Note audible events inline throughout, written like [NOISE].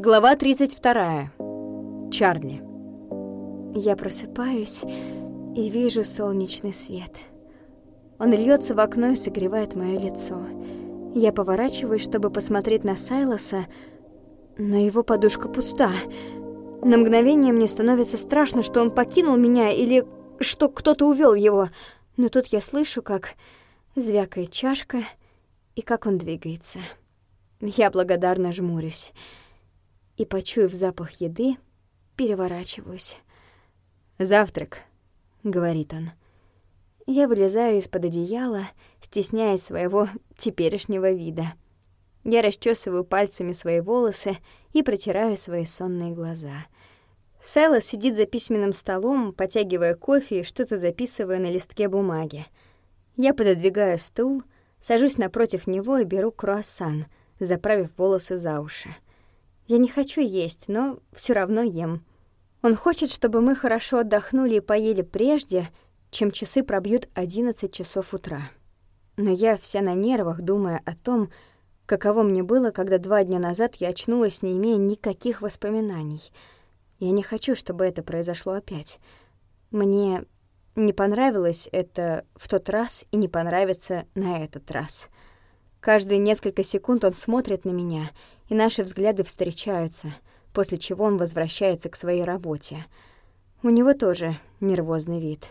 Глава 32. Чарли. Я просыпаюсь и вижу солнечный свет. Он льется в окно и согревает мое лицо. Я поворачиваюсь, чтобы посмотреть на Сайлоса, но его подушка пуста. На мгновение мне становится страшно, что он покинул меня или что кто-то увел его. Но тут я слышу, как звякает чашка и как он двигается. Я благодарно жмурюсь и, почуяв запах еды, переворачиваюсь. «Завтрак», — говорит он. Я вылезаю из-под одеяла, стесняясь своего теперешнего вида. Я расчесываю пальцами свои волосы и протираю свои сонные глаза. Сэлла сидит за письменным столом, потягивая кофе и что-то записывая на листке бумаги. Я пододвигаю стул, сажусь напротив него и беру круассан, заправив волосы за уши. Я не хочу есть, но все равно ем. Он хочет, чтобы мы хорошо отдохнули и поели прежде, чем часы пробьют 11 часов утра. Но я вся на нервах, думая о том, каково мне было, когда два дня назад я очнулась, не имея никаких воспоминаний. Я не хочу, чтобы это произошло опять. Мне не понравилось это в тот раз и не понравится на этот раз. Каждые несколько секунд он смотрит на меня, и наши взгляды встречаются, после чего он возвращается к своей работе. У него тоже нервозный вид.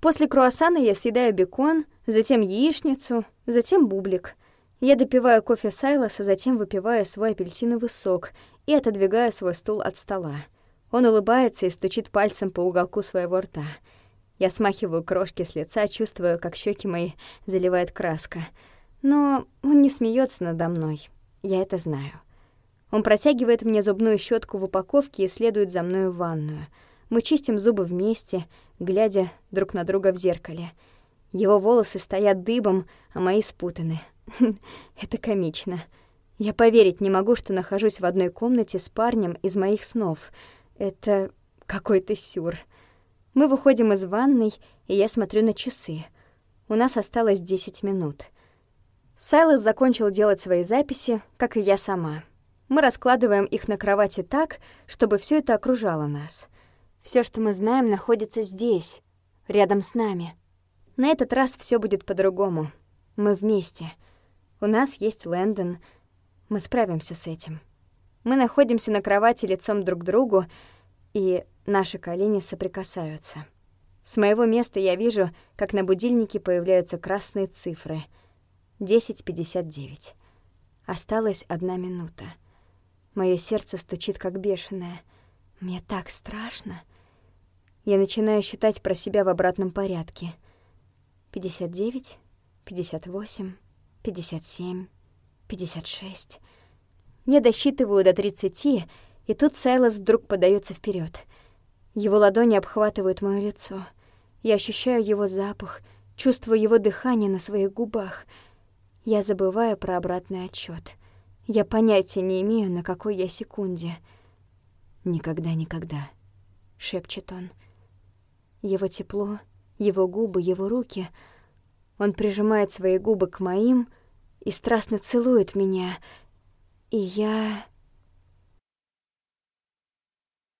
После круассана я съедаю бекон, затем яичницу, затем бублик. Я допиваю кофе Сайлоса, затем выпиваю свой апельсиновый сок и отодвигаю свой стул от стола. Он улыбается и стучит пальцем по уголку своего рта. Я смахиваю крошки с лица, чувствую, как щеки мои заливает краска. Но он не смеется надо мной. Я это знаю. Он протягивает мне зубную щетку в упаковке и следует за мной в ванную. Мы чистим зубы вместе, глядя друг на друга в зеркале. Его волосы стоят дыбом, а мои спутаны. [LAUGHS] Это комично. Я поверить не могу, что нахожусь в одной комнате с парнем из моих снов. Это какой-то сюр. Мы выходим из ванной, и я смотрю на часы. У нас осталось 10 минут. Сайлос закончил делать свои записи, как и я сама. Мы раскладываем их на кровати так, чтобы все это окружало нас. Все, что мы знаем, находится здесь, рядом с нами. На этот раз все будет по-другому. Мы вместе. У нас есть Лэндон. Мы справимся с этим. Мы находимся на кровати лицом друг к другу, и наши колени соприкасаются. С моего места я вижу, как на будильнике появляются красные цифры — 10.59. Осталась одна минута. Мое сердце стучит как бешеное. Мне так страшно. Я начинаю считать про себя в обратном порядке. 59, 58, 57, 56. Я досчитываю до 30, и тут Сайлос вдруг подается вперед. Его ладони обхватывают моё лицо. Я ощущаю его запах, чувствую его дыхание на своих губах — я забываю про обратный отчет. Я понятия не имею, на какой я секунде. «Никогда, никогда», — шепчет он. Его тепло, его губы, его руки. Он прижимает свои губы к моим и страстно целует меня. И я...